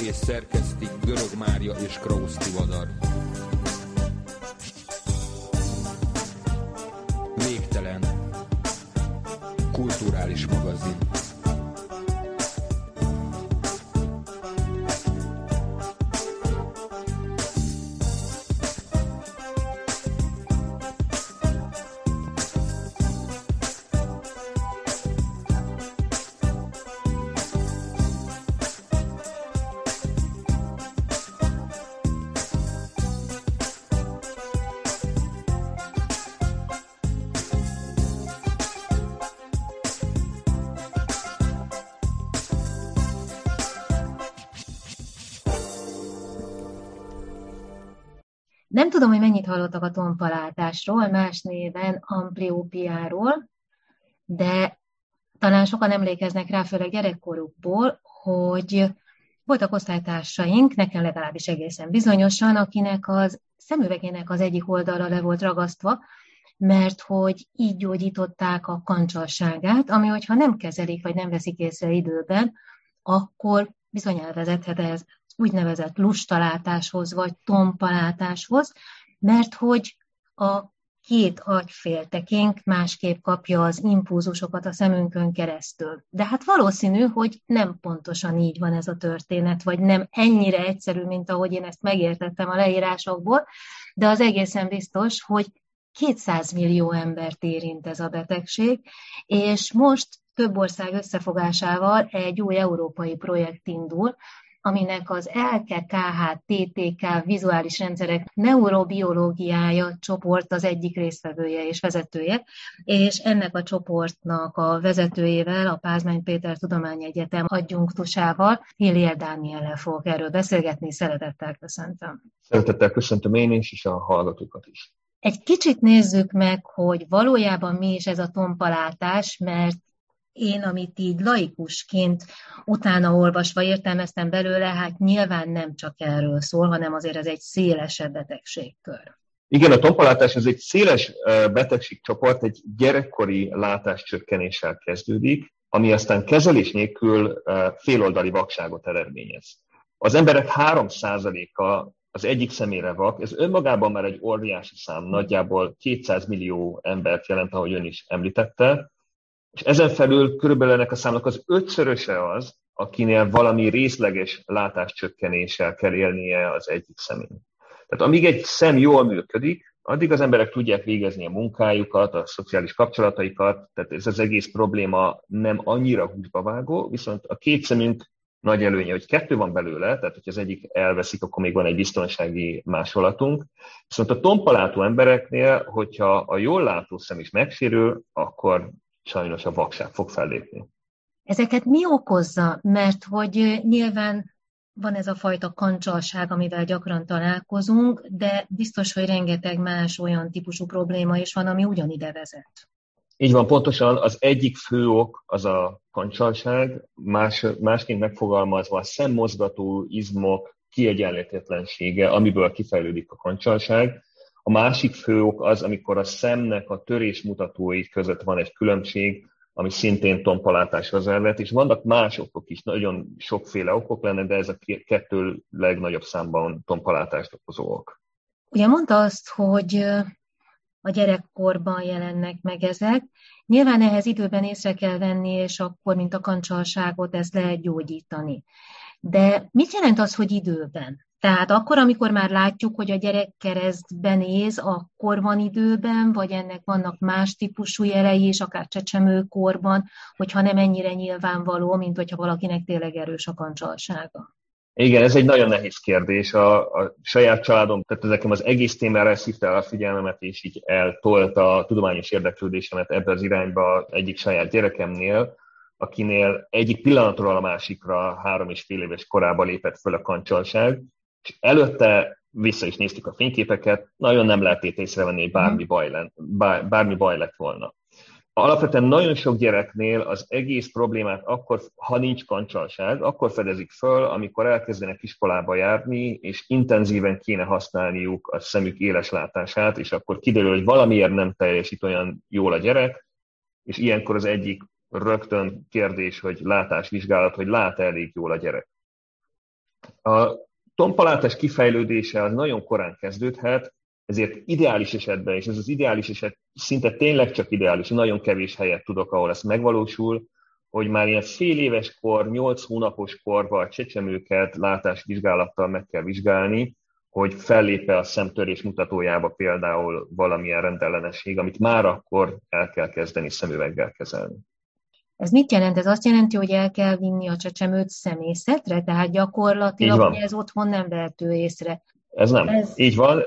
és szerkesztik Görög Mária és Krausz Tivadar. Nem tudom, hogy mennyit hallottak a tompalátásról, más néven ampliópiáról, de talán sokan emlékeznek rá, főleg gyerekkorukból, hogy voltak osztálytársaink, nekem legalábbis egészen bizonyosan, akinek az szemüvegének az egyik oldala le volt ragasztva, mert hogy így gyógyították a kancsalságát, ami hogyha nem kezelik, vagy nem veszik észre időben, akkor bizony elvezethet ez úgynevezett lustalátáshoz, vagy tompalátáshoz, mert hogy a két agyféltekénk másképp kapja az impulzusokat a szemünkön keresztül. De hát valószínű, hogy nem pontosan így van ez a történet, vagy nem ennyire egyszerű, mint ahogy én ezt megértettem a leírásokból, de az egészen biztos, hogy 200 millió embert érint ez a betegség, és most több ország összefogásával egy új európai projekt indul, aminek az ELKE, KH, TTK, vizuális rendszerek neurobiológiája csoport az egyik résztvevője és vezetője, és ennek a csoportnak a vezetőjével, a Pázmány Péter Tudományegyetem adjunktusával, Hillier Dániellel fogok erről beszélgetni, szeretettel köszöntöm. Szeretettel köszöntöm én is, és a hallgatókat is. Egy kicsit nézzük meg, hogy valójában mi is ez a tompalátás, mert én, amit így laikusként utána olvasva értelmeztem belőle, hát nyilván nem csak erről szól, hanem azért ez egy szélesebb betegségkör. Igen, a tompalátás ez egy széles betegségcsoport, egy gyerekkori látáscsökkenéssel kezdődik, ami aztán kezelés nélkül féloldali vakságot eredményez. Az emberek 3%-a az egyik szemére vak, ez önmagában már egy óriási szám, nagyjából 200 millió embert jelent, ahogy ön is említette, és ezen felül körülbelül ennek a számnak az ötszöröse az, akinél valami részleges látáscsökkenéssel kell élnie az egyik szemén. Tehát amíg egy szem jól működik, addig az emberek tudják végezni a munkájukat, a szociális kapcsolataikat, tehát ez az egész probléma nem annyira húsba vágó, viszont a két szemünk nagy előnye, hogy kettő van belőle, tehát hogy az egyik elveszik, akkor még van egy biztonsági másolatunk. Viszont a tompalátó embereknél, hogyha a jól látó szem is megsérül, akkor sajnos a vakság fog fellépni. Ezeket mi okozza? Mert hogy nyilván van ez a fajta kancsalság, amivel gyakran találkozunk, de biztos, hogy rengeteg más olyan típusú probléma is van, ami ugyanide vezet. Így van, pontosan az egyik fő ok az a kancsalság, más, másként megfogalmazva a szemmozgató izmok kiegyenlítetlensége, amiből kifejlődik a kancsalság. A másik fő ok az, amikor a szemnek a törésmutatói között van egy különbség, ami szintén tompalátáshoz vezet, és vannak más okok is, nagyon sokféle okok lenne, de ez a kettő legnagyobb számban tompalátást okozó ok. Ugye mondta azt, hogy a gyerekkorban jelennek meg ezek. Nyilván ehhez időben észre kell venni, és akkor, mint a kancsalságot, ezt lehet gyógyítani. De mit jelent az, hogy időben? Tehát akkor, amikor már látjuk, hogy a gyerek keresztben néz, akkor van időben, vagy ennek vannak más típusú jelei is, akár csecsemőkorban, hogyha nem ennyire nyilvánvaló, mint hogyha valakinek tényleg erős a kancsalsága. Igen, ez egy nagyon nehéz kérdés. A, a saját családom, tehát nekem az egész témára szívta a figyelmemet, és így eltolt a tudományos érdeklődésemet ebbe az irányba egyik saját gyerekemnél, akinél egyik pillanatról a másikra három és fél éves korában lépett föl a kancsalság, és előtte vissza is néztük a fényképeket, nagyon nem lehetett észrevenni, hogy bármi baj, lett, bármi baj lett volna. Alapvetően nagyon sok gyereknél az egész problémát akkor, ha nincs kancsalság, akkor fedezik föl, amikor elkezdenek iskolába járni, és intenzíven kéne használniuk a szemük éles látását, és akkor kiderül, hogy valamiért nem teljesít olyan jól a gyerek, és ilyenkor az egyik rögtön kérdés, hogy látásvizsgálat, hogy lát elég jól a gyerek. A tompalátás kifejlődése az nagyon korán kezdődhet, ezért ideális esetben, és ez az ideális eset szinte tényleg csak ideális, nagyon kevés helyet tudok, ahol ez megvalósul, hogy már ilyen fél éves kor, nyolc hónapos korban a csecsemőket látásvizsgálattal meg kell vizsgálni, hogy fellépe a szemtörés mutatójába például valamilyen rendellenesség, amit már akkor el kell kezdeni szemüveggel kezelni. Ez mit jelent? Ez azt jelenti, hogy el kell vinni a csecsemőt szemészetre, tehát gyakorlatilag ez otthon nem vehető észre. Ez nem. Ez... Így van.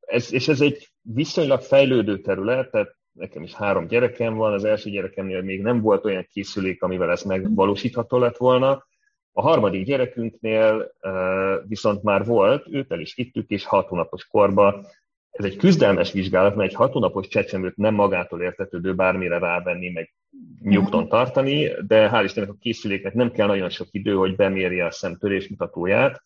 Ez, és ez egy viszonylag fejlődő terület, tehát nekem is három gyerekem van, az első gyerekemnél még nem volt olyan készülék, amivel ez megvalósítható lett volna. A harmadik gyerekünknél viszont már volt, őt el is vittük, és hat hónapos korba. Ez egy küzdelmes vizsgálat, mert egy hat hónapos csecsemőt nem magától értetődő bármire rávenni, meg nyugton tartani, de hál' Istennek a készüléknek nem kell nagyon sok idő, hogy bemérje a szemtörés mutatóját,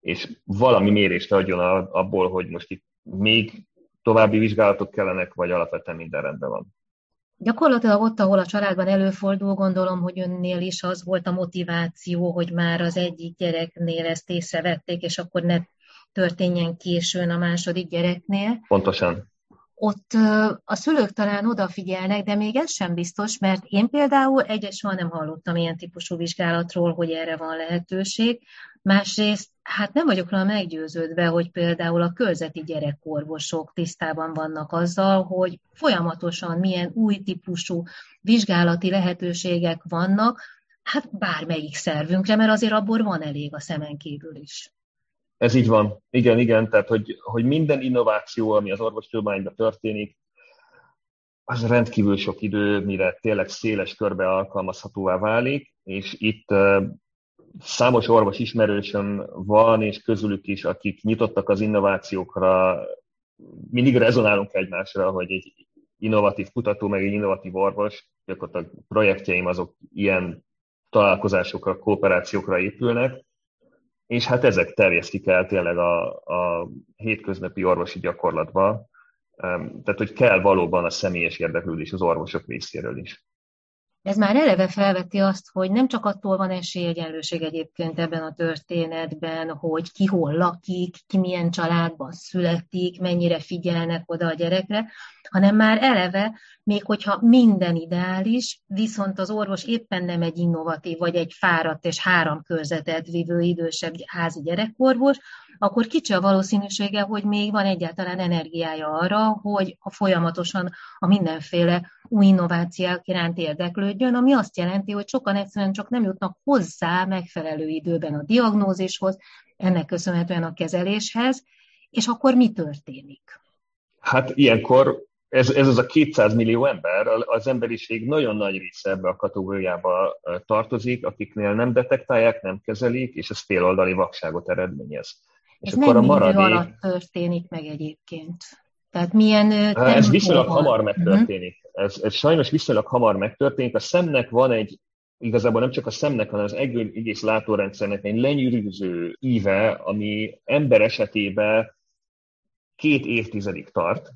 és valami mérést adjon abból, hogy most itt még további vizsgálatok kellenek, vagy alapvetően minden rendben van. Gyakorlatilag ott, ahol a családban előfordul, gondolom, hogy önnél is az volt a motiváció, hogy már az egyik gyereknél ezt észrevették, és akkor ne történjen későn a második gyereknél. Pontosan ott a szülők talán odafigyelnek, de még ez sem biztos, mert én például egyes soha nem hallottam ilyen típusú vizsgálatról, hogy erre van lehetőség. Másrészt, hát nem vagyok róla meggyőződve, hogy például a körzeti gyerekorvosok tisztában vannak azzal, hogy folyamatosan milyen új típusú vizsgálati lehetőségek vannak, hát bármelyik szervünkre, mert azért abból van elég a szemen kívül is. Ez így van. Igen, igen. Tehát, hogy, hogy minden innováció, ami az orvostudományban történik, az rendkívül sok idő, mire tényleg széles körbe alkalmazhatóvá válik, és itt számos orvos ismerősöm van, és közülük is, akik nyitottak az innovációkra, mindig rezonálunk egymásra, hogy egy innovatív kutató, meg egy innovatív orvos, gyakorlatilag projektjeim azok ilyen találkozásokra, kooperációkra épülnek, és hát ezek terjesztik el tényleg a, a hétköznapi orvosi gyakorlatba, tehát hogy kell valóban a személyes érdeklődés az orvosok részéről is. Ez már eleve felveti azt, hogy nem csak attól van esélyegyenlőség egyébként ebben a történetben, hogy ki hol lakik, ki milyen családban születik, mennyire figyelnek oda a gyerekre, hanem már eleve, még hogyha minden ideális, viszont az orvos éppen nem egy innovatív, vagy egy fáradt és három körzetet vívő idősebb házi gyerekorvos, akkor kicsi a valószínűsége, hogy még van egyáltalán energiája arra, hogy a folyamatosan a mindenféle új innovációk iránt érdeklődjön, ami azt jelenti, hogy sokan egyszerűen csak nem jutnak hozzá megfelelő időben a diagnózishoz, ennek köszönhetően a kezeléshez, és akkor mi történik? Hát ilyenkor ez, ez az a 200 millió ember, az emberiség nagyon nagy része ebbe a kategóriába tartozik, akiknél nem detektálják, nem kezelik, és ez féloldali vakságot eredményez. És ez akkor a maradék... alatt történik meg egyébként? Tehát milyen Ez viszonylag hamar megtörténik. Uh-huh. Ez, ez sajnos viszonylag hamar megtörténik. A szemnek van egy, igazából nem csak a szemnek, hanem az egész látórendszernek egy lenyűrűző íve, ami ember esetében két évtizedig tart,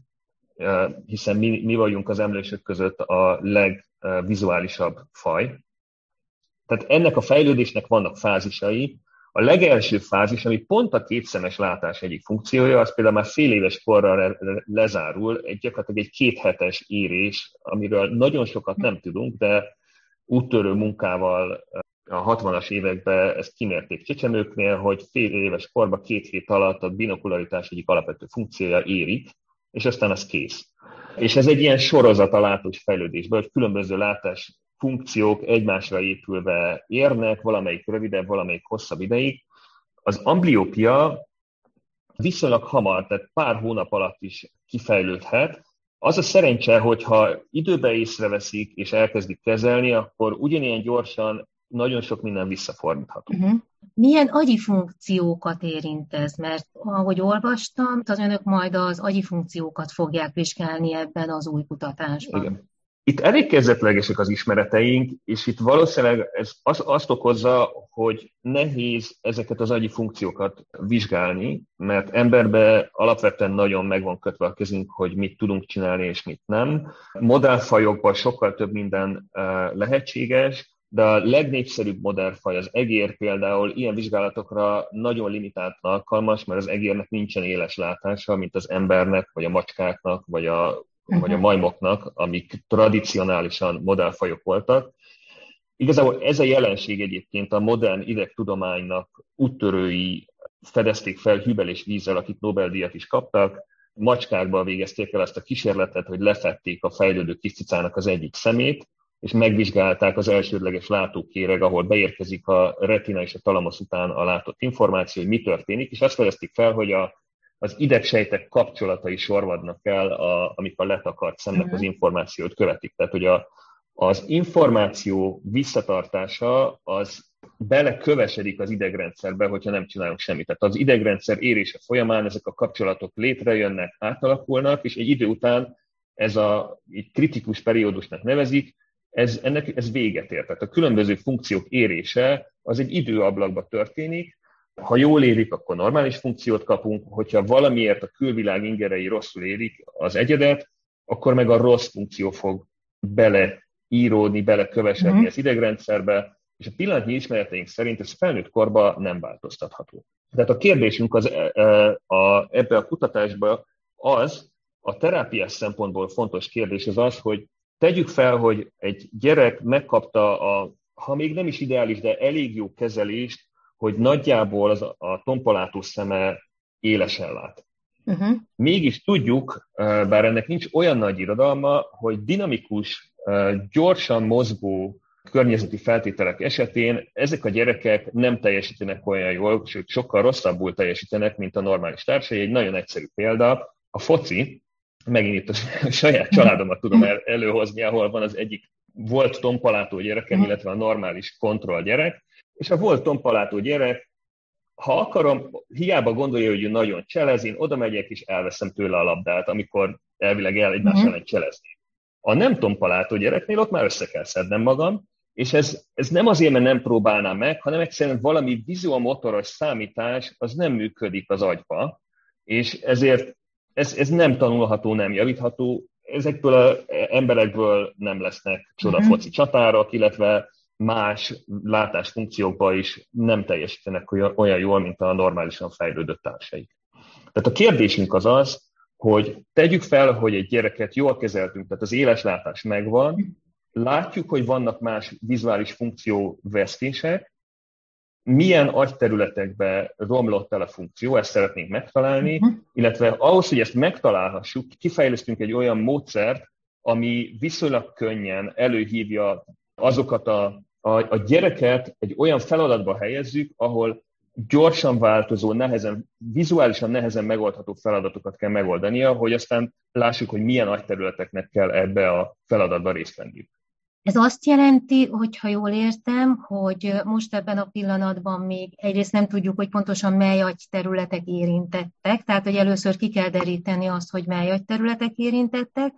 hiszen mi, mi vagyunk az emlősök között a legvizuálisabb faj. Tehát ennek a fejlődésnek vannak fázisai, a legelső fázis, ami pont a kétszemes látás egyik funkciója, az például már fél éves korra lezárul, egy gyakorlatilag egy kéthetes érés, amiről nagyon sokat nem tudunk, de úttörő munkával a 60-as években ezt kimérték csecsemőknél, hogy fél éves korban két hét alatt a binokularitás egyik alapvető funkciója érik, és aztán az kész. És ez egy ilyen sorozat a látós fejlődésben, hogy különböző látás funkciók egymásra épülve érnek, valamelyik rövidebb, valamelyik hosszabb ideig, Az ambliópia viszonylag hamar, tehát pár hónap alatt is kifejlődhet. Az a szerencse, hogyha időbe észreveszik és elkezdik kezelni, akkor ugyanilyen gyorsan nagyon sok minden visszafordítható. Uh-huh. Milyen agyi funkciókat érint ez? Mert ahogy olvastam, az önök majd az agyi funkciókat fogják vizsgálni ebben az új kutatásban. Igen. Itt elég kezdetlegesek az ismereteink, és itt valószínűleg ez az, azt okozza, hogy nehéz ezeket az agyi funkciókat vizsgálni, mert emberbe alapvetően nagyon meg van kötve a kezünk, hogy mit tudunk csinálni és mit nem. Modellfajokban sokkal több minden lehetséges, de a legnépszerűbb modellfaj, az egér például ilyen vizsgálatokra nagyon limitált alkalmas, mert az egérnek nincsen éles látása, mint az embernek, vagy a macskáknak, vagy a. vagy a majmoknak, amik tradicionálisan modellfajok voltak. Igazából ez a jelenség egyébként a modern idegtudománynak úttörői fedezték fel hübel és vízzel, akik Nobel-díjat is kaptak. Macskákban végezték el ezt a kísérletet, hogy lefették a fejlődő kiscicának az egyik szemét, és megvizsgálták az elsődleges látókéreg, ahol beérkezik a retina és a talamosz után a látott információ, hogy mi történik, és azt fedezték fel, hogy a, az idegsejtek kapcsolatai sorvadnak el, a, amik a letakart szemnek az mhm. információt követik. Tehát, hogy a, az információ visszatartása az belekövesedik az idegrendszerbe, hogyha nem csinálunk semmit. Tehát az idegrendszer érése folyamán ezek a kapcsolatok létrejönnek, átalakulnak, és egy idő után ez a egy kritikus periódusnak nevezik, ez, ennek ez véget ér. Tehát a különböző funkciók érése az egy időablakban történik, ha jól érik, akkor normális funkciót kapunk, hogyha valamiért a külvilág ingerei rosszul érik az egyedet, akkor meg a rossz funkció fog beleíródni, belekövesedni mm. az idegrendszerbe, és a pillanatnyi ismereteink szerint ez felnőtt korban nem változtatható. Tehát a kérdésünk az, e, e, a, ebbe a kutatásba az, a terápiás szempontból fontos kérdés az az, hogy Tegyük fel, hogy egy gyerek megkapta a, ha még nem is ideális, de elég jó kezelést, hogy nagyjából az a tompolátó szeme élesen lát. Uh-huh. Mégis tudjuk, bár ennek nincs olyan nagy irodalma, hogy dinamikus, gyorsan mozgó környezeti feltételek esetén ezek a gyerekek nem teljesítenek olyan jól, sőt sokkal rosszabbul teljesítenek, mint a normális társai. Egy nagyon egyszerű példa, a foci, megint itt a saját családomat tudom el, előhozni, ahol van az egyik volt tompalátó gyerekem, illetve a normális kontroll gyerek, és a volt tompalátó gyerek, ha akarom, hiába gondolja, hogy ő nagyon cselez, én oda megyek és elveszem tőle a labdát, amikor elvileg el egymással uh-huh. egy cselezni. A nem tompalátó gyereknél ott már össze kell szednem magam, és ez, ez nem azért, mert nem próbálnám meg, hanem egyszerűen valami vizuomotoros számítás az nem működik az agyba, és ezért ez, ez nem tanulható, nem javítható, ezekből az emberekből nem lesznek csodafoci uh-huh. csatárok, illetve más látásfunkciókban is nem teljesítenek olyan jól, mint a normálisan fejlődött társaik. Tehát a kérdésünk az az, hogy tegyük fel, hogy egy gyereket jól kezeltünk, tehát az éles látás megvan, látjuk, hogy vannak más vizuális funkció vesztések, milyen agyterületekbe romlott el a funkció, ezt szeretnénk megtalálni, uh-huh. illetve ahhoz, hogy ezt megtalálhassuk, kifejlesztünk egy olyan módszert, ami viszonylag könnyen előhívja azokat a, a, a gyereket egy olyan feladatba helyezzük, ahol gyorsan változó, nehezen, vizuálisan nehezen megoldható feladatokat kell megoldania, hogy aztán lássuk, hogy milyen agyterületeknek kell ebbe a feladatba részt venniük. Ez azt jelenti, hogyha jól értem, hogy most ebben a pillanatban még egyrészt nem tudjuk, hogy pontosan mely agyterületek érintettek, tehát hogy először ki kell deríteni azt, hogy mely agyterületek érintettek,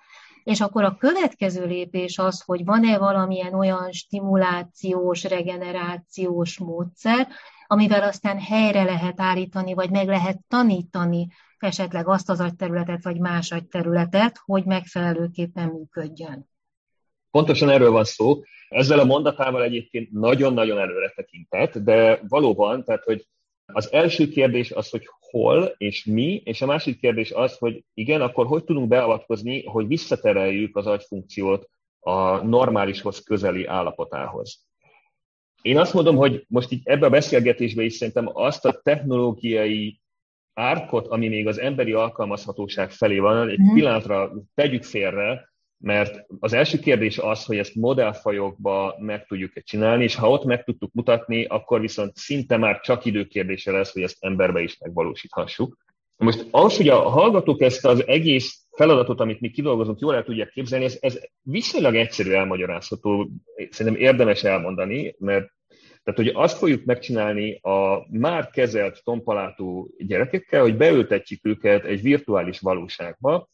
és akkor a következő lépés az, hogy van-e valamilyen olyan stimulációs, regenerációs módszer, amivel aztán helyre lehet állítani, vagy meg lehet tanítani esetleg azt az agyterületet, vagy más agyterületet, hogy megfelelőképpen működjön. Pontosan erről van szó. Ezzel a mondatával egyébként nagyon-nagyon előre tekintett, de valóban, tehát, hogy az első kérdés az, hogy hol és mi, és a másik kérdés az, hogy igen, akkor hogy tudunk beavatkozni, hogy visszatereljük az agyfunkciót a normálishoz közeli állapotához. Én azt mondom, hogy most így ebbe a beszélgetésbe is szerintem azt a technológiai árkot, ami még az emberi alkalmazhatóság felé van, egy mhm. pillanatra tegyük félre, Mert az első kérdés az, hogy ezt modellfajokba meg tudjuk-e csinálni, és ha ott meg tudtuk mutatni, akkor viszont szinte már csak időkérdése lesz, hogy ezt emberbe is megvalósíthassuk. Most ahhoz, hogy a hallgatók ezt az egész feladatot, amit mi kidolgozunk, jól el tudják képzelni, ez, ez viszonylag egyszerű elmagyarázható, szerintem érdemes elmondani, mert tehát, hogy azt fogjuk megcsinálni a már kezelt tompalátú gyerekekkel, hogy beültetjük őket egy virtuális valóságba,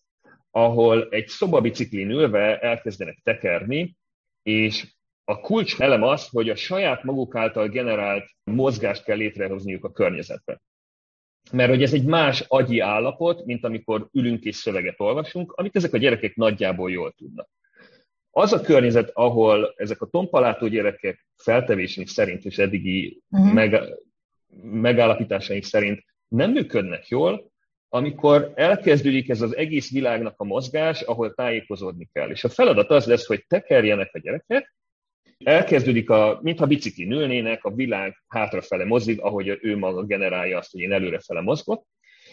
ahol egy szobabiciklin ülve elkezdenek tekerni, és a kulcs elem az, hogy a saját maguk által generált mozgást kell létrehozniuk a környezetben. Mert hogy ez egy más agyi állapot, mint amikor ülünk és szöveget olvasunk, amit ezek a gyerekek nagyjából jól tudnak. Az a környezet, ahol ezek a tompalátó gyerekek feltevésünk szerint és eddigi uh-huh. meg, megállapításaink szerint nem működnek jól, amikor elkezdődik ez az egész világnak a mozgás, ahol tájékozódni kell. És a feladat az lesz, hogy tekerjenek a gyerekek, elkezdődik, a, mintha bicikli ülnének, a világ hátrafele mozdít, ahogy ő maga generálja azt, hogy én előrefele mozgok,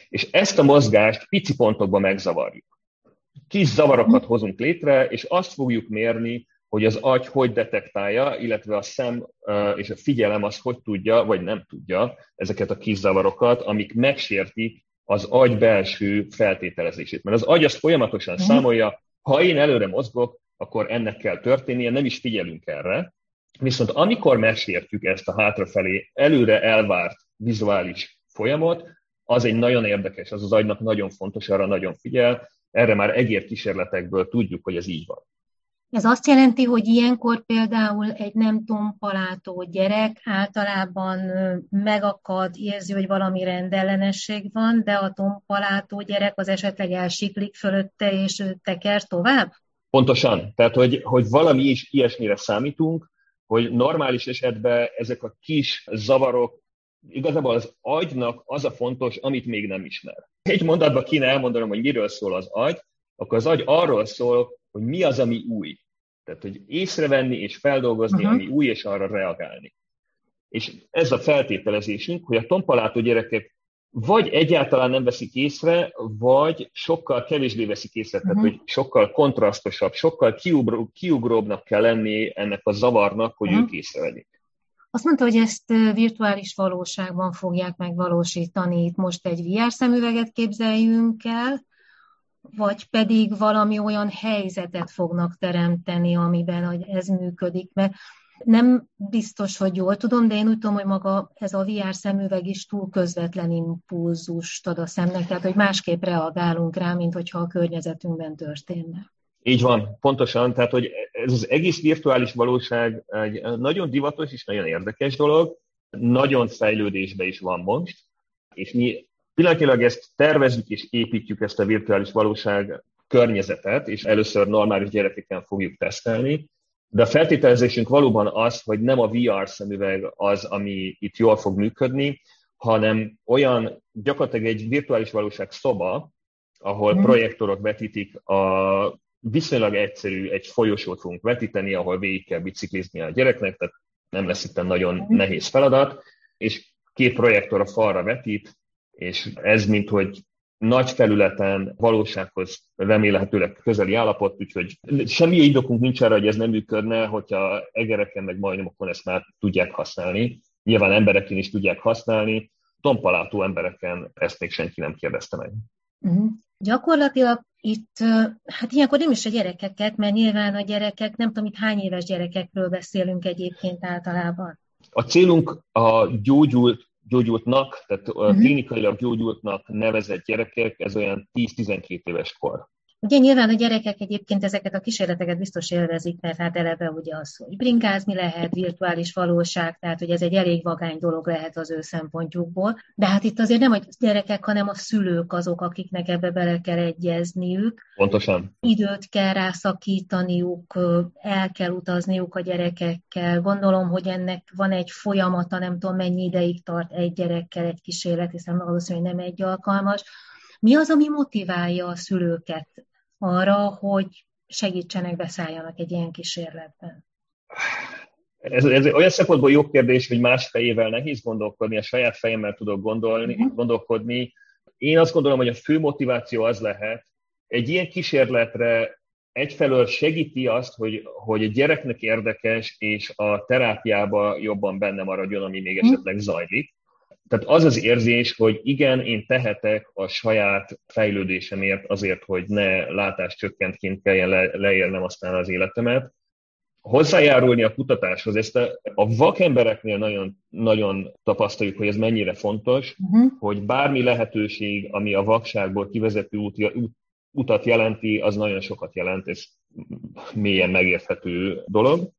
és ezt a mozgást pici pontokban megzavarjuk. Kis zavarokat hozunk létre, és azt fogjuk mérni, hogy az agy hogy detektálja, illetve a szem és a figyelem az hogy tudja, vagy nem tudja ezeket a kis zavarokat, amik megsértik az agy belső feltételezését. Mert az agy azt folyamatosan mhm. számolja, ha én előre mozgok, akkor ennek kell történnie, nem is figyelünk erre. Viszont amikor megsértjük ezt a hátrafelé előre elvárt vizuális folyamot, az egy nagyon érdekes, az az agynak nagyon fontos, arra nagyon figyel, erre már egér kísérletekből tudjuk, hogy ez így van. Ez azt jelenti, hogy ilyenkor például egy nem tompalátó gyerek általában megakad, érzi, hogy valami rendellenesség van, de a tompalátó gyerek az esetleg elsiklik fölötte, és teker tovább? Pontosan. Tehát, hogy, hogy valami is ilyesmire számítunk, hogy normális esetben ezek a kis zavarok, igazából az agynak az a fontos, amit még nem ismer. Egy mondatban kéne elmondanom, hogy miről szól az agy, akkor az agy arról szól, hogy mi az, ami új. Tehát, hogy észrevenni és feldolgozni, uh-huh. ami új, és arra reagálni. És ez a feltételezésünk, hogy a tompalátó gyerekek vagy egyáltalán nem veszik észre, vagy sokkal kevésbé veszik észre, uh-huh. tehát hogy sokkal kontrasztosabb, sokkal kiugró, kiugróbbnak kell lenni ennek a zavarnak, hogy uh-huh. ők észrevegyék. Azt mondta, hogy ezt virtuális valóságban fogják megvalósítani. Itt most egy VR szemüveget képzeljünk el, vagy pedig valami olyan helyzetet fognak teremteni, amiben ez működik. Mert nem biztos, hogy jól tudom, de én úgy tudom, hogy maga ez a VR szemüveg is túl közvetlen impulzust ad a szemnek, tehát hogy másképp reagálunk rá, mint hogyha a környezetünkben történne. Így van, pontosan. Tehát, hogy ez az egész virtuális valóság egy nagyon divatos és nagyon érdekes dolog, nagyon fejlődésbe is van most, és mi pillanatilag ezt tervezzük és építjük ezt a virtuális valóság környezetet, és először normális gyerekeken fogjuk tesztelni, de a feltételezésünk valóban az, hogy nem a VR szemüveg az, ami itt jól fog működni, hanem olyan gyakorlatilag egy virtuális valóság szoba, ahol mm. projektorok vetítik a viszonylag egyszerű, egy folyosót fogunk vetíteni, ahol végig kell biciklizni a gyereknek, tehát nem lesz itt nagyon mm. nehéz feladat, és két projektor a falra vetít, és ez, mint hogy nagy felületen valósághoz remélhetőleg közeli állapot, úgyhogy semmi indokunk nincs arra, hogy ez nem működne, hogyha egereken meg majomokon ezt már tudják használni. Nyilván embereken is tudják használni, tompalátó embereken ezt még senki nem kérdezte meg. Uh-huh. Gyakorlatilag itt, hát ilyenkor nem is a gyerekeket, mert nyilván a gyerekek, nem tudom, itt hány éves gyerekekről beszélünk egyébként általában. A célunk a gyógyult gyógyultnak, tehát uh-huh. klinikailag gyógyultnak nevezett gyerekek, ez olyan 10-12 éves kor. Ugye nyilván a gyerekek egyébként ezeket a kísérleteket biztos élvezik, mert hát eleve ugye az, hogy bringázni lehet, virtuális valóság, tehát hogy ez egy elég vagány dolog lehet az ő szempontjukból. De hát itt azért nem a gyerekek, hanem a szülők azok, akiknek ebbe bele kell egyezniük. Pontosan. Időt kell rászakítaniuk, el kell utazniuk a gyerekekkel. Gondolom, hogy ennek van egy folyamata, nem tudom mennyi ideig tart egy gyerekkel egy kísérlet, hiszen valószínűleg nem egy alkalmas. Mi az, ami motiválja a szülőket arra, hogy segítsenek, beszálljanak egy ilyen kísérletben? Ez, ez olyan szempontból jó kérdés, hogy más fejével nehéz gondolkodni, a saját fejemmel tudok gondolni, uh-huh. gondolkodni. Én azt gondolom, hogy a fő motiváció az lehet, egy ilyen kísérletre egyfelől segíti azt, hogy, hogy a gyereknek érdekes, és a terápiába jobban benne maradjon, ami még hm. esetleg zajlik. Tehát az az érzés, hogy igen, én tehetek a saját fejlődésemért azért, hogy ne látáscsökkentként kelljen le, leélnem aztán az életemet, hozzájárulni a kutatáshoz. Ezt a, a vakembereknél nagyon, nagyon tapasztaljuk, hogy ez mennyire fontos, uh-huh. hogy bármi lehetőség, ami a vakságból kivezető út, út, utat jelenti, az nagyon sokat jelent, ez mélyen megérthető dolog.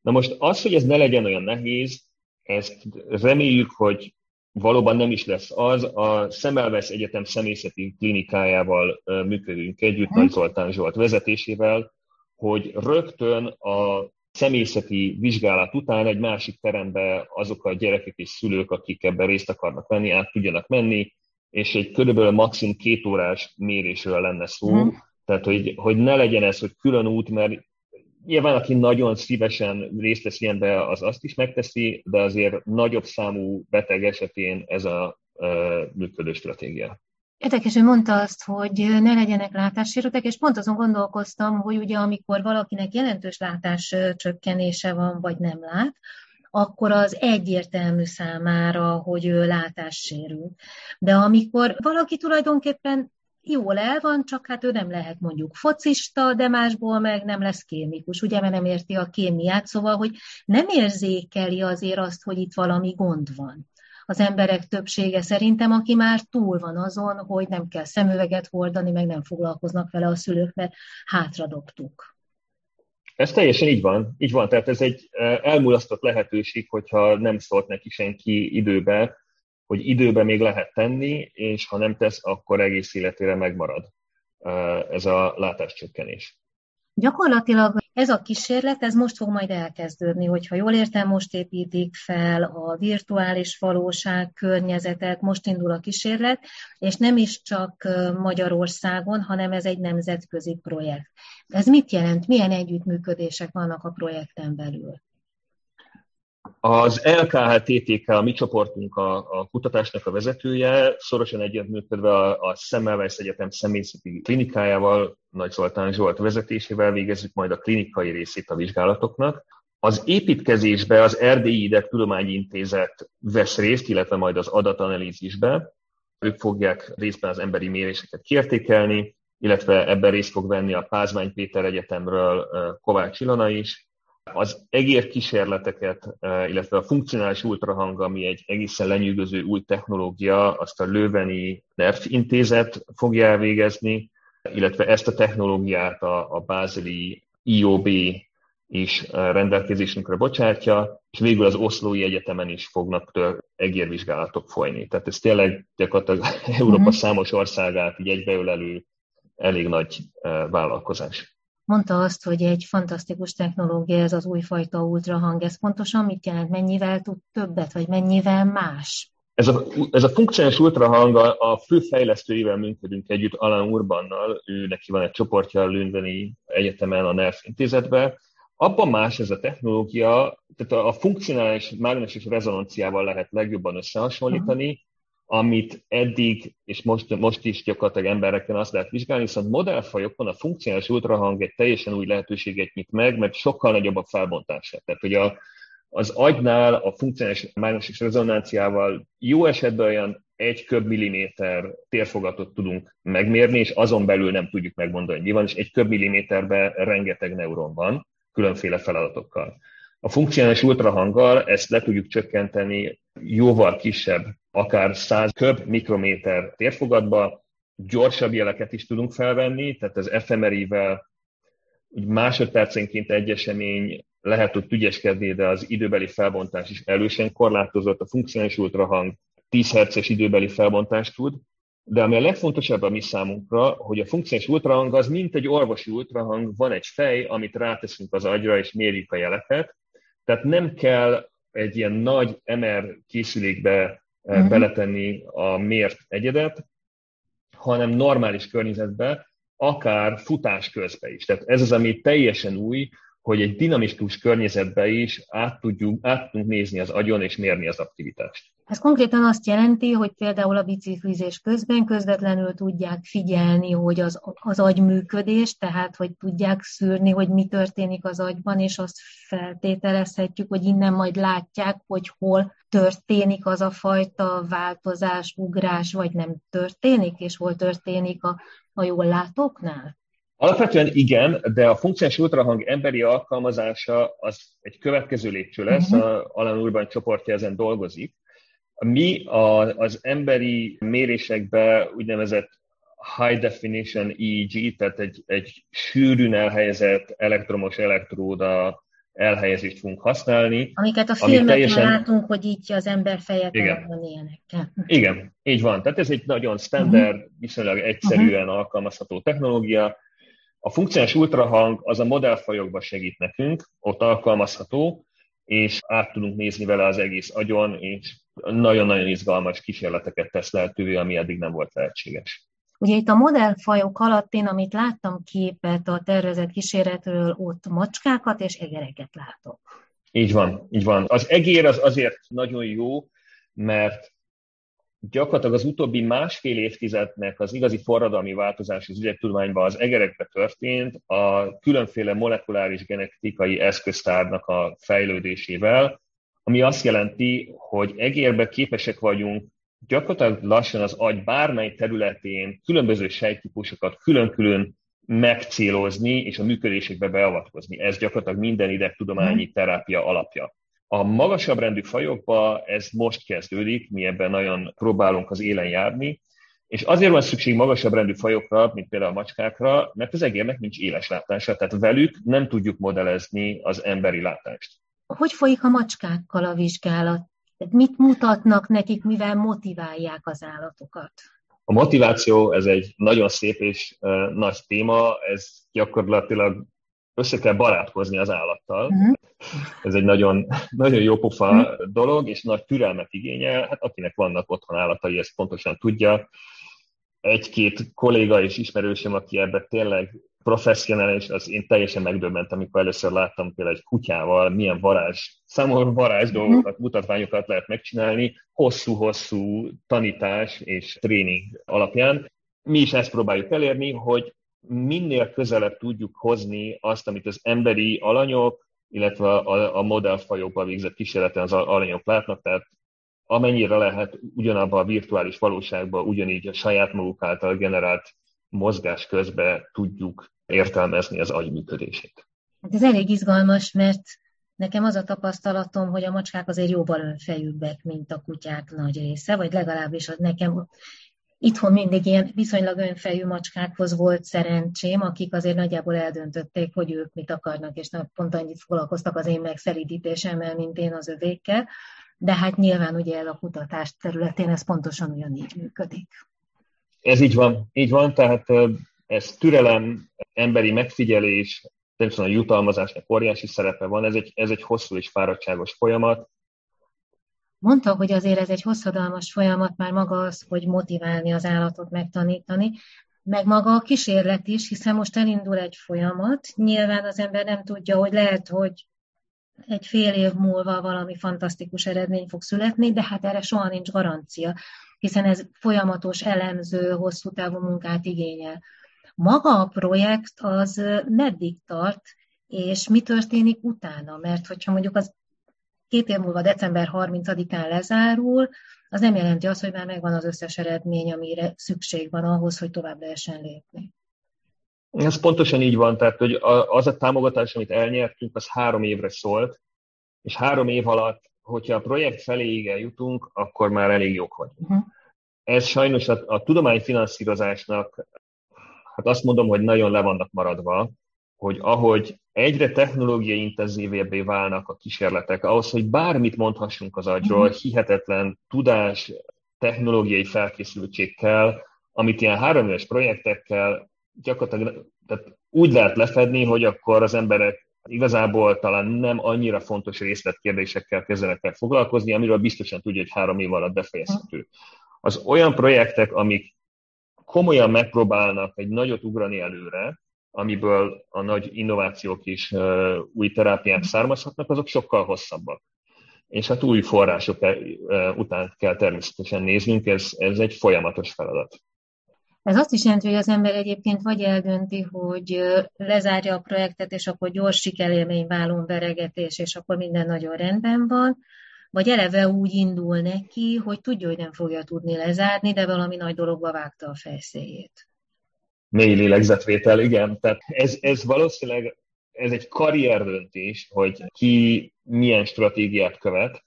Na most az, hogy ez ne legyen olyan nehéz, ezt reméljük, hogy valóban nem is lesz az. A Szemelvesz Egyetem személyzeti klinikájával működünk együtt, uh-huh. Nagy Zoltán Zsolt vezetésével, hogy rögtön a személyzeti vizsgálat után egy másik terembe azok a gyerekek és szülők, akik ebben részt akarnak venni, át tudjanak menni, és egy körülbelül maximum két órás mérésről lenne szó, mm. tehát hogy, hogy ne legyen ez, hogy külön út, mert nyilván aki nagyon szívesen részt vesz ilyenbe, az azt is megteszi, de azért nagyobb számú beteg esetén ez a működő stratégia. Érdekes, hogy mondta azt, hogy ne legyenek látássérültek, és pont azon gondolkoztam, hogy ugye amikor valakinek jelentős látás csökkenése van, vagy nem lát, akkor az egyértelmű számára, hogy ő látássérül. De amikor valaki tulajdonképpen jól el van, csak hát ő nem lehet mondjuk focista, de másból meg nem lesz kémikus, ugye, mert nem érti a kémiát, szóval, hogy nem érzékeli azért azt, hogy itt valami gond van az emberek többsége szerintem, aki már túl van azon, hogy nem kell szemüveget hordani, meg nem foglalkoznak vele a szülők, mert hátradobtuk. Ez teljesen így van. Így van, tehát ez egy e, elmulasztott lehetőség, hogyha nem szólt neki senki időbe, hogy időben még lehet tenni, és ha nem tesz, akkor egész életére megmarad ez a látáscsökkenés. Gyakorlatilag ez a kísérlet, ez most fog majd elkezdődni, hogyha jól értem, most építik fel a virtuális valóság környezetet, most indul a kísérlet, és nem is csak Magyarországon, hanem ez egy nemzetközi projekt. Ez mit jelent? Milyen együttműködések vannak a projekten belül? Az LKH-TTK, a mi csoportunk, a, a kutatásnak a vezetője, szorosan együttműködve a, a Semmelweis Egyetem személyzeti klinikájával, Nagy Zoltán Zsolt vezetésével végezzük majd a klinikai részét a vizsgálatoknak. Az építkezésbe az Erdélyi Ideg Tudományi Intézet vesz részt, illetve majd az adatanalízisbe. Ők fogják részben az emberi méréseket kiértékelni, illetve ebben részt fog venni a Pázmány Péter Egyetemről Kovács Ilona is, az egér kísérleteket, e, illetve a funkcionális ultrahang, ami egy egészen lenyűgöző új technológia, azt a Löveni NERF intézet fogja elvégezni, illetve ezt a technológiát a, a bázeli IOB is e, rendelkezésünkre bocsátja, és végül az Oszlói Egyetemen is fognak egérvizsgálatok folyni. Tehát ez tényleg gyakorlatilag Európa mm-hmm. számos országát így egybeölelő elég nagy e, vállalkozás mondta azt, hogy egy fantasztikus technológia ez az újfajta ultrahang. Ez pontosan mit jelent? Mennyivel tud többet, vagy mennyivel más? Ez a, ez a funkciós ultrahang a, a fő fejlesztőivel működünk együtt, Alan Urbannal, ő neki van egy csoportja a Lündeni Egyetemen, a NERF intézetben. Abban más ez a technológia, tehát a, a funkcionális mágneses rezonanciával lehet legjobban összehasonlítani, amit eddig, és most, most is gyakorlatilag embereken azt lehet vizsgálni, viszont modellfajokon a funkcionális ultrahang egy teljesen új lehetőséget nyit meg, mert sokkal nagyobb a felbontása. Tehát, hogy a, az agynál a funkcionális mágneses rezonanciával jó esetben olyan egy köbmilliméter térfogatot tudunk megmérni, és azon belül nem tudjuk megmondani, hogy mi van, és egy köbmilliméterben rengeteg neuron van, különféle feladatokkal. A funkcionális ultrahanggal ezt le tudjuk csökkenteni jóval kisebb, akár 100 köb mikrométer térfogatba, gyorsabb jeleket is tudunk felvenni, tehát az úgy másodpercenként egy esemény lehet, hogy ügyeskedni, de az időbeli felbontás is elősen korlátozott, a funkcionális ultrahang 10 Hz-es időbeli felbontást tud, de ami a legfontosabb a mi számunkra, hogy a funkciós ultrahang az mint egy orvosi ultrahang, van egy fej, amit ráteszünk az agyra, és mérjük a jeleket, tehát nem kell egy ilyen nagy MR készülékbe uh-huh. beletenni a mért egyedet, hanem normális környezetbe, akár futás közben is. Tehát ez az, ami teljesen új, hogy egy dinamikus környezetbe is át, tudjuk, át tudunk nézni az agyon és mérni az aktivitást. Ez konkrétan azt jelenti, hogy például a biciklizés közben közvetlenül tudják figyelni, hogy az, az agy működés, tehát hogy tudják szűrni, hogy mi történik az agyban, és azt feltételezhetjük, hogy innen majd látják, hogy hol történik az a fajta változás, ugrás, vagy nem történik, és hol történik a, a jól látóknál? Alapvetően igen, de a funkciós ultrahang emberi alkalmazása az egy következő lépcső lesz, uh-huh. a Alan Urban csoportja ezen dolgozik. Mi a, az emberi mérésekbe úgynevezett high definition EEG, tehát egy, egy sűrűn elhelyezett elektromos elektróda elhelyezést fogunk használni. Amiket a filmekben teljesen... látunk, hogy így az ember feje van ilyenek. Igen, így van. Tehát ez egy nagyon standard, uh-huh. viszonylag egyszerűen uh-huh. alkalmazható technológia. A funkciós ultrahang az a modellfajokba segít nekünk, ott alkalmazható, és át tudunk nézni vele az egész agyon, és nagyon-nagyon izgalmas kísérleteket tesz lehetővé, ami eddig nem volt lehetséges. Ugye itt a modellfajok alatt én, amit láttam képet a tervezett kísérletről, ott macskákat és egereket látok. Így van, így van. Az egér az azért nagyon jó, mert gyakorlatilag az utóbbi másfél évtizednek az igazi forradalmi változás az ügyektudományban az egerekbe történt, a különféle molekuláris genetikai eszköztárnak a fejlődésével, ami azt jelenti, hogy egérbe képesek vagyunk gyakorlatilag lassan az agy bármely területén különböző sejtípusokat külön-külön megcélozni és a működésekbe beavatkozni. Ez gyakorlatilag minden idegtudományi mhm. terápia alapja. A magasabb rendű fajokba ez most kezdődik, mi ebben nagyon próbálunk az élen járni, és azért van szükség magasabb rendű fajokra, mint például a macskákra, mert az egérnek nincs éles látása, tehát velük nem tudjuk modellezni az emberi látást. Hogy folyik a macskákkal a vizsgálat? Mit mutatnak nekik, mivel motiválják az állatokat? A motiváció, ez egy nagyon szép és nagy téma, ez gyakorlatilag össze kell barátkozni az állattal. Uh-huh. Ez egy nagyon, nagyon jó pofa uh-huh. dolog, és nagy türelmet igényel. Hát akinek vannak otthon állatai, ezt pontosan tudja. Egy-két kolléga és ismerősöm, aki ebben tényleg professzionális, az én teljesen megdöbbentem, amikor először láttam például egy kutyával, milyen varázs, számomra varázs mhm. dolgokat, mutatványokat lehet megcsinálni, hosszú-hosszú tanítás és tréning alapján. Mi is ezt próbáljuk elérni, hogy minél közelebb tudjuk hozni azt, amit az emberi alanyok, illetve a, a modellfajokban végzett kísérleten az alanyok látnak, tehát amennyire lehet ugyanabban a virtuális valóságban ugyanígy a saját maguk által generált mozgás közben tudjuk értelmezni az agy működését. Hát ez elég izgalmas, mert nekem az a tapasztalatom, hogy a macskák azért jóval önfejűbbek, mint a kutyák nagy része, vagy legalábbis az nekem itthon mindig ilyen viszonylag önfejű macskákhoz volt szerencsém, akik azért nagyjából eldöntötték, hogy ők mit akarnak, és pont annyit foglalkoztak az én megszerítésemmel, mint én az övékkel. De hát nyilván ugye a kutatás területén ez pontosan ugyanígy működik. Ez így van, így van, tehát ez türelem, emberi megfigyelés, természetesen a jutalmazásnak óriási szerepe van, ez egy, ez egy hosszú és fáradtságos folyamat. Mondta, hogy azért ez egy hosszadalmas folyamat, már maga az, hogy motiválni az állatot megtanítani, meg maga a kísérlet is, hiszen most elindul egy folyamat, nyilván az ember nem tudja, hogy lehet, hogy egy fél év múlva valami fantasztikus eredmény fog születni, de hát erre soha nincs garancia, hiszen ez folyamatos, elemző, hosszú távú munkát igényel. Maga a projekt az meddig tart, és mi történik utána? Mert hogyha mondjuk az két év múlva december 30-án lezárul, az nem jelenti azt, hogy már megvan az összes eredmény, amire szükség van ahhoz, hogy tovább lehessen lépni. Ez pontosan így van, tehát hogy az a támogatás, amit elnyertünk, az három évre szólt, és három év alatt, hogyha a projekt feléig eljutunk, akkor már elég jók vagyunk. Uh-huh. Ez sajnos a, a tudományfinanszírozásnak, hát azt mondom, hogy nagyon le vannak maradva, hogy ahogy egyre technológiai intenzívébbé válnak a kísérletek, ahhoz, hogy bármit mondhassunk az agyról, uh-huh. hihetetlen tudás, technológiai felkészültség kell, amit ilyen három éves projektekkel gyakorlatilag tehát úgy lehet lefedni, hogy akkor az emberek igazából talán nem annyira fontos részletkérdésekkel kezdenek el foglalkozni, amiről biztosan tudja, hogy három év alatt befejezhető. Az olyan projektek, amik komolyan megpróbálnak egy nagyot ugrani előre, amiből a nagy innovációk is új terápiák származhatnak, azok sokkal hosszabbak. És hát új források után kell természetesen néznünk, ez, ez egy folyamatos feladat. Ez azt is jelenti, hogy az ember egyébként vagy eldönti, hogy lezárja a projektet, és akkor gyors sikerélmény válón veregetés, és akkor minden nagyon rendben van, vagy eleve úgy indul neki, hogy tudja, hogy nem fogja tudni lezárni, de valami nagy dologba vágta a fejszéjét. Mély lélegzetvétel, igen. Tehát ez, ez valószínűleg ez egy karrierdöntés, hogy ki milyen stratégiát követ.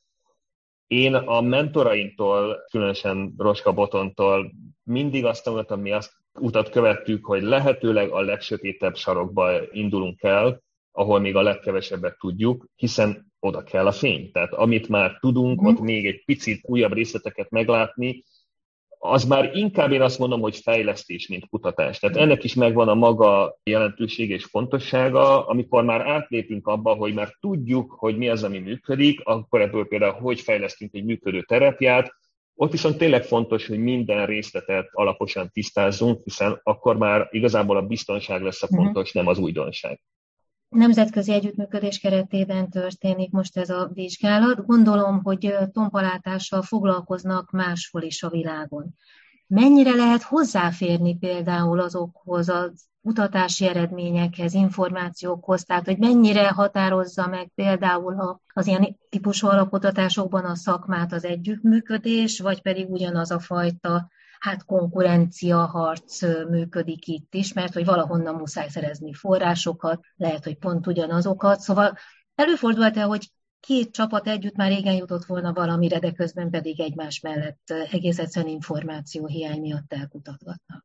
Én a mentoraimtól, különösen Roska Botontól mindig azt tanultam, mi azt utat követtük, hogy lehetőleg a legsötétebb sarokba indulunk el, ahol még a legkevesebbet tudjuk, hiszen oda kell a fény. Tehát amit már tudunk, mm. ott még egy picit újabb részleteket meglátni, az már inkább én azt mondom, hogy fejlesztés, mint kutatás. Tehát ennek is megvan a maga jelentősége és fontossága, amikor már átlépünk abba, hogy már tudjuk, hogy mi az, ami működik, akkor ebből például hogy fejlesztünk egy működő terápiát, ott viszont tényleg fontos, hogy minden részletet alaposan tisztázzunk, hiszen akkor már igazából a biztonság lesz a mhm. fontos, nem az újdonság. Nemzetközi együttműködés keretében történik most ez a vizsgálat. Gondolom, hogy tompalátással foglalkoznak máshol is a világon. Mennyire lehet hozzáférni például azokhoz az kutatási eredményekhez, információkhoz, tehát hogy mennyire határozza meg például az ilyen típusú alapkutatásokban a szakmát az együttműködés, vagy pedig ugyanaz a fajta hát konkurencia harc működik itt is, mert hogy valahonnan muszáj szerezni forrásokat, lehet, hogy pont ugyanazokat. Szóval előfordult-e, hogy két csapat együtt már régen jutott volna valamire, de közben pedig egymás mellett egész egyszerűen információ hiány miatt elkutatgatnak?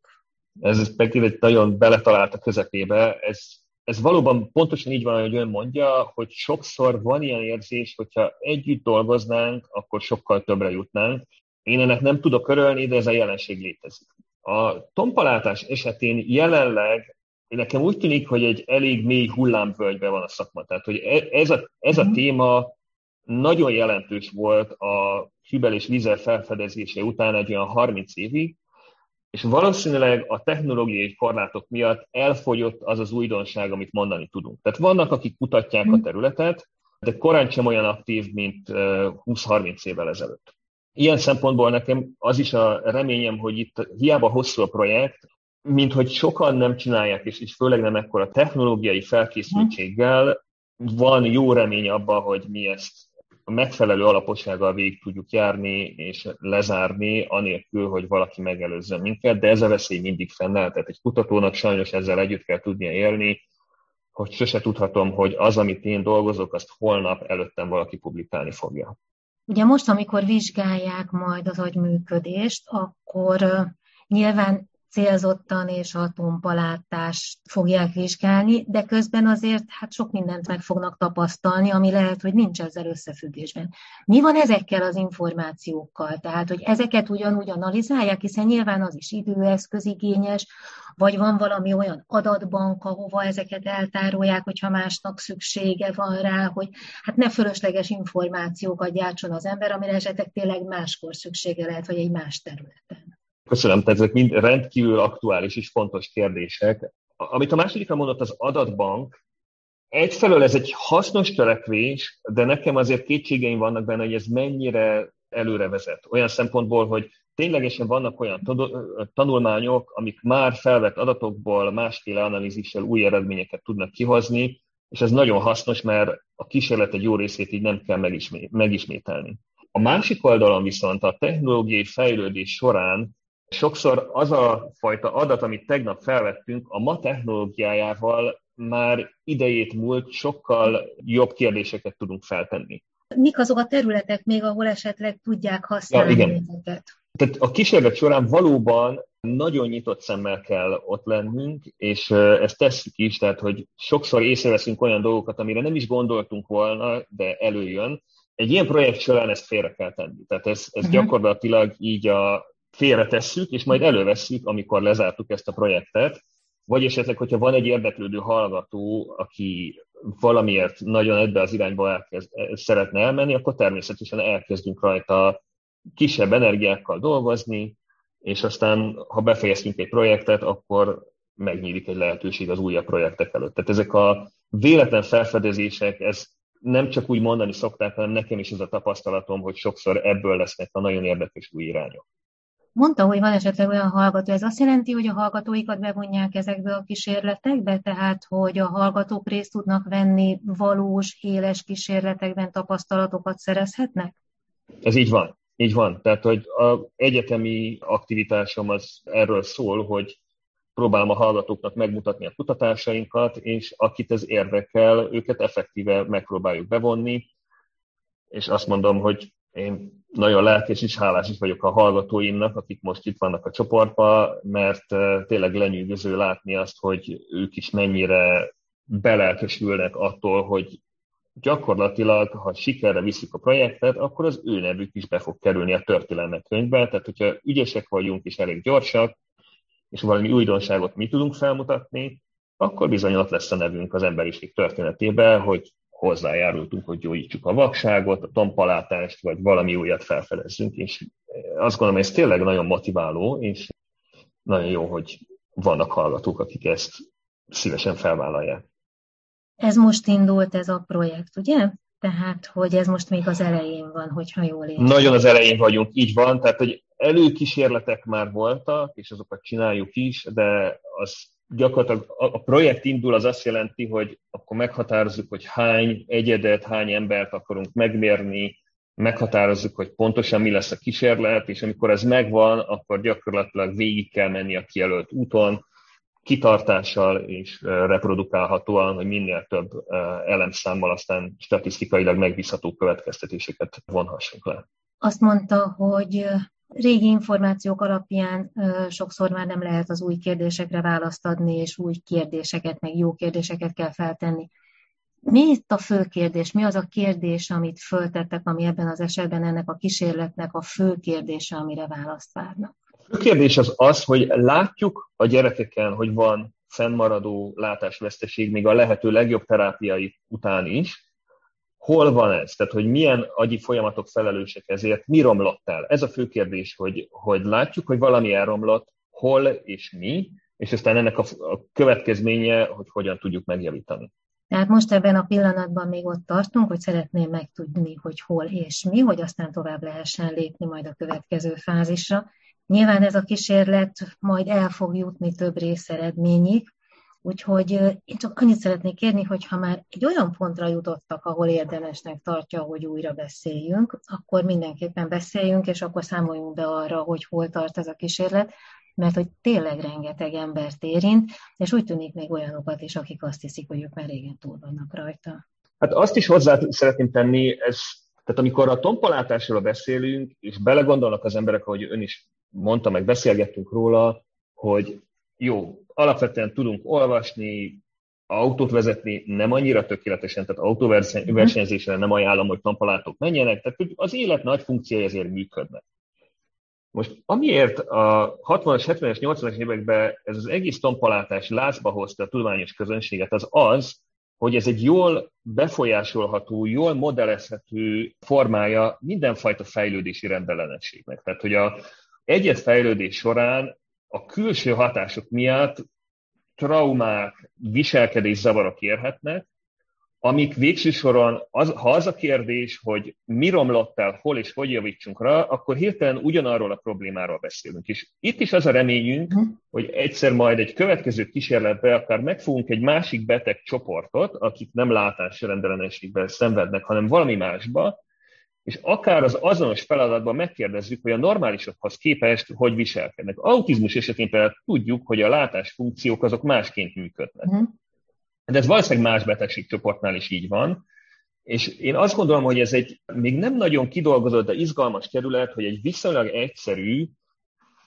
Ez pedig egy nagyon beletalált a közepébe. Ez, ez valóban pontosan így van, hogy ön mondja, hogy sokszor van ilyen érzés, hogyha együtt dolgoznánk, akkor sokkal többre jutnánk. Én ennek nem tudok örölni, de ez a jelenség létezik. A tompalátás esetén jelenleg nekem úgy tűnik, hogy egy elég mély hullámvölgybe van a szakma. Tehát, hogy e, ez a, ez a mhm. téma nagyon jelentős volt a hübel és vízer felfedezése után egy olyan 30 évig, és valószínűleg a technológiai korlátok miatt elfogyott az az újdonság, amit mondani tudunk. Tehát vannak, akik kutatják a mhm. területet, de korán sem olyan aktív, mint 20-30 évvel ezelőtt. Ilyen szempontból nekem az is a reményem, hogy itt hiába hosszú a projekt, mint hogy sokan nem csinálják, és, és főleg nem ekkora technológiai felkészültséggel, van jó remény abban, hogy mi ezt a megfelelő alapossággal végig tudjuk járni és lezárni, anélkül, hogy valaki megelőzze minket, de ez a veszély mindig fennáll, tehát egy kutatónak sajnos ezzel együtt kell tudnia élni, hogy sose tudhatom, hogy az, amit én dolgozok, azt holnap előttem valaki publikálni fogja. Ugye most, amikor vizsgálják majd az agyműködést, akkor nyilván célzottan és atompalátást fogják vizsgálni, de közben azért hát sok mindent meg fognak tapasztalni, ami lehet, hogy nincs ezzel összefüggésben. Mi van ezekkel az információkkal? Tehát, hogy ezeket ugyanúgy analizálják, hiszen nyilván az is időeszközigényes, vagy van valami olyan adatbank, ahova ezeket eltárolják, hogyha másnak szüksége van rá, hogy hát ne fölösleges információkat gyártson az ember, amire esetleg tényleg máskor szüksége lehet, vagy egy más területen. Köszönöm, tehát ezek mind rendkívül aktuális és fontos kérdések. Amit a másodikra mondott, az adatbank, egyfelől ez egy hasznos törekvés, de nekem azért kétségeim vannak benne, hogy ez mennyire előre vezet. Olyan szempontból, hogy ténylegesen vannak olyan tanulmányok, amik már felvett adatokból másféle analízissel új eredményeket tudnak kihozni, és ez nagyon hasznos, mert a kísérlet egy jó részét így nem kell megismételni. A másik oldalon viszont a technológiai fejlődés során sokszor az a fajta adat, amit tegnap felvettünk, a ma technológiájával már idejét múlt, sokkal jobb kérdéseket tudunk feltenni. Mik azok a területek még, ahol esetleg tudják használni ja, igen. ezeket? Tehát a kísérlet során valóban nagyon nyitott szemmel kell ott lennünk, és ezt tesszük is, tehát hogy sokszor észreveszünk olyan dolgokat, amire nem is gondoltunk volna, de előjön. Egy ilyen projekt során ezt félre kell tenni. Tehát ez, ez uh-huh. gyakorlatilag így a félretesszük, és majd elővesszük, amikor lezártuk ezt a projektet, vagy esetleg, hogyha van egy érdeklődő hallgató, aki valamiért nagyon ebbe az irányba elkezd, szeretne elmenni, akkor természetesen elkezdünk rajta kisebb energiákkal dolgozni, és aztán, ha befejeztünk egy projektet, akkor megnyílik egy lehetőség az újabb projektek előtt. Tehát ezek a véletlen felfedezések, ez nem csak úgy mondani szokták, hanem nekem is ez a tapasztalatom, hogy sokszor ebből lesznek a nagyon érdekes új irányok. Mondta, hogy van esetleg olyan hallgató, ez azt jelenti, hogy a hallgatóikat bevonják ezekbe a kísérletekbe, tehát hogy a hallgatók részt tudnak venni valós, éles kísérletekben tapasztalatokat szerezhetnek? Ez így van. Így van. Tehát, hogy az egyetemi aktivitásom az erről szól, hogy próbálom a hallgatóknak megmutatni a kutatásainkat, és akit ez érdekel, őket effektíve megpróbáljuk bevonni, és azt mondom, hogy én nagyon lelkes és hálás is vagyok a hallgatóimnak, akik most itt vannak a csoportban, mert tényleg lenyűgöző látni azt, hogy ők is mennyire belelkesülnek attól, hogy gyakorlatilag, ha sikerre viszik a projektet, akkor az ő nevük is be fog kerülni a történelmek könyvbe. Tehát, hogyha ügyesek vagyunk és elég gyorsak, és valami újdonságot mi tudunk felmutatni, akkor bizony ott lesz a nevünk az emberiség történetében, hogy hozzájárultunk, hogy gyógyítsuk a vakságot, a tompalátást, vagy valami újat felfedezzünk, és azt gondolom, ez tényleg nagyon motiváló, és nagyon jó, hogy vannak hallgatók, akik ezt szívesen felvállalják. Ez most indult ez a projekt, ugye? Tehát, hogy ez most még az elején van, hogyha jól értem. Nagyon az elején vagyunk, így van. Tehát, hogy előkísérletek már voltak, és azokat csináljuk is, de az gyakorlatilag a projekt indul, az azt jelenti, hogy akkor meghatározzuk, hogy hány egyedet, hány embert akarunk megmérni, meghatározzuk, hogy pontosan mi lesz a kísérlet, és amikor ez megvan, akkor gyakorlatilag végig kell menni a kijelölt úton, kitartással és reprodukálhatóan, hogy minél több elemszámmal aztán statisztikailag megbízható következtetéseket vonhassunk le. Azt mondta, hogy régi információk alapján sokszor már nem lehet az új kérdésekre választ adni, és új kérdéseket, meg jó kérdéseket kell feltenni. Mi itt a fő kérdés? Mi az a kérdés, amit föltettek, ami ebben az esetben ennek a kísérletnek a fő kérdése, amire választ várnak? A kérdés az az, hogy látjuk a gyerekeken, hogy van fennmaradó látásveszteség még a lehető legjobb terápiai után is, hol van ez? Tehát, hogy milyen agyi folyamatok felelősek ezért, mi romlott el? Ez a fő kérdés, hogy, hogy látjuk, hogy valami elromlott, hol és mi, és aztán ennek a, a következménye, hogy hogyan tudjuk megjavítani. Tehát most ebben a pillanatban még ott tartunk, hogy szeretném megtudni, hogy hol és mi, hogy aztán tovább lehessen lépni majd a következő fázisra. Nyilván ez a kísérlet majd el fog jutni több részeredményig, Úgyhogy én csak annyit szeretnék kérni, hogy ha már egy olyan pontra jutottak, ahol érdemesnek tartja, hogy újra beszéljünk, akkor mindenképpen beszéljünk, és akkor számoljunk be arra, hogy hol tart ez a kísérlet, mert hogy tényleg rengeteg embert érint, és úgy tűnik még olyanokat is, akik azt hiszik, hogy ők már régen túl vannak rajta. Hát azt is hozzá szeretném tenni, ez, tehát amikor a tompalátásról beszélünk, és belegondolnak az emberek, ahogy ön is mondta, meg beszélgettünk róla, hogy jó, alapvetően tudunk olvasni, autót vezetni nem annyira tökéletesen, tehát autóversenyzésre nem ajánlom, hogy tampalátok menjenek, tehát az élet nagy funkciója ezért működnek. Most amiért a 60-as, 70-es, 80-as években ez az egész tompalátás lázba hozta a tudományos közönséget, az az, hogy ez egy jól befolyásolható, jól modellezhető formája mindenfajta fejlődési rendellenességnek. Tehát, hogy a egyet fejlődés során a külső hatások miatt traumák, viselkedés zavarok érhetnek, amik végső soron, az, ha az a kérdés, hogy mi romlott el, hol és hogy javítsunk rá, akkor hirtelen ugyanarról a problémáról beszélünk. És itt is az a reményünk, uh-huh. hogy egyszer majd egy következő kísérletbe akár megfogunk egy másik beteg csoportot, akik nem látásrendellenességben szenvednek, hanem valami másba, és akár az azonos feladatban megkérdezzük, hogy a normálisokhoz képest hogy viselkednek. Autizmus esetén például tudjuk, hogy a látásfunkciók azok másként működnek. Uh-huh. De ez valószínűleg más betegségcsoportnál is így van, és én azt gondolom, hogy ez egy még nem nagyon kidolgozott, de izgalmas terület, hogy egy viszonylag egyszerű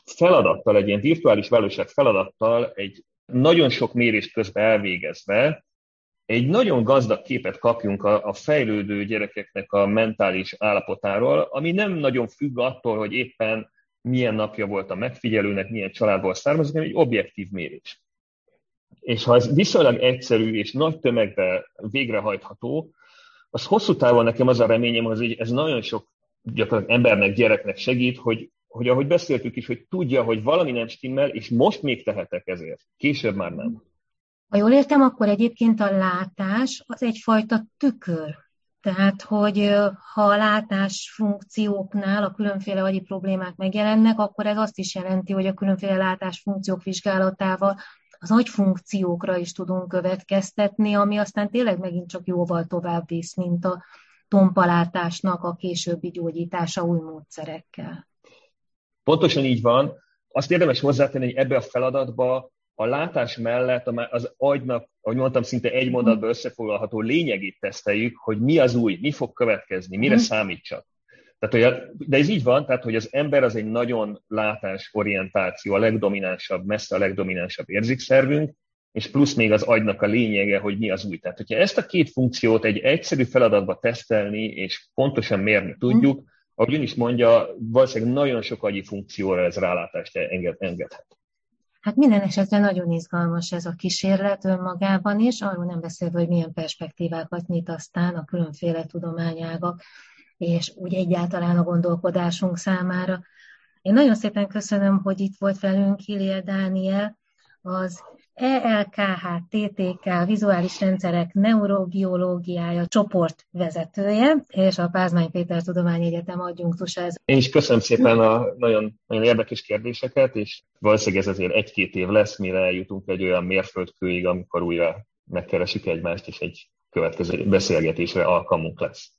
feladattal, egy ilyen virtuális valóság feladattal, egy nagyon sok mérést közben elvégezve egy nagyon gazdag képet kapjunk a, a fejlődő gyerekeknek a mentális állapotáról, ami nem nagyon függ attól, hogy éppen milyen napja volt a megfigyelőnek, milyen családból származik, hanem egy objektív mérés. És ha ez viszonylag egyszerű és nagy tömegbe végrehajtható, az hosszú távon nekem az a reményem, hogy ez nagyon sok gyakorlatilag embernek, gyereknek segít, hogy, hogy ahogy beszéltük is, hogy tudja, hogy valami nem stimmel, és most még tehetek ezért, később már nem. Ha jól értem, akkor egyébként a látás az egyfajta tükör. Tehát, hogy ha a látás funkcióknál a különféle agyi problémák megjelennek, akkor ez azt is jelenti, hogy a különféle látás funkciók vizsgálatával az agyfunkciókra is tudunk következtetni, ami aztán tényleg megint csak jóval tovább visz, mint a tompalátásnak a későbbi gyógyítása új módszerekkel. Pontosan így van. Azt érdemes hozzátenni, hogy ebbe a feladatba a látás mellett az agynak, ahogy mondtam, szinte egy mondatban összefoglalható lényegét teszteljük, hogy mi az új, mi fog következni, mire mm. számítsak. Tehát, hogy, de ez így van, tehát hogy az ember az egy nagyon látásorientáció, a legdominánsabb, messze a legdominánsabb érzékszervünk, és plusz még az agynak a lényege, hogy mi az új. Tehát, hogyha ezt a két funkciót egy egyszerű feladatba tesztelni, és pontosan mérni tudjuk, ahogy ön is mondja, valószínűleg nagyon sok agyi funkcióra ez rálátást enged, engedhet. Hát minden esetre nagyon izgalmas ez a kísérlet önmagában is, arról nem beszélve, hogy milyen perspektívákat nyit aztán a különféle tudományágak, és úgy egyáltalán a gondolkodásunk számára. Én nagyon szépen köszönöm, hogy itt volt velünk Kiliel Dániel, az ELKH-TTK vizuális rendszerek neurobiológiája csoport vezetője, és a Pázmány Péter Tudományegyetem adjunktusa. Én is köszönöm szépen a nagyon, nagyon érdekes kérdéseket, és valószínűleg ez azért egy-két év lesz, mire eljutunk egy olyan mérföldkőig, amikor újra megkeresik egymást, és egy következő beszélgetésre alkalmunk lesz.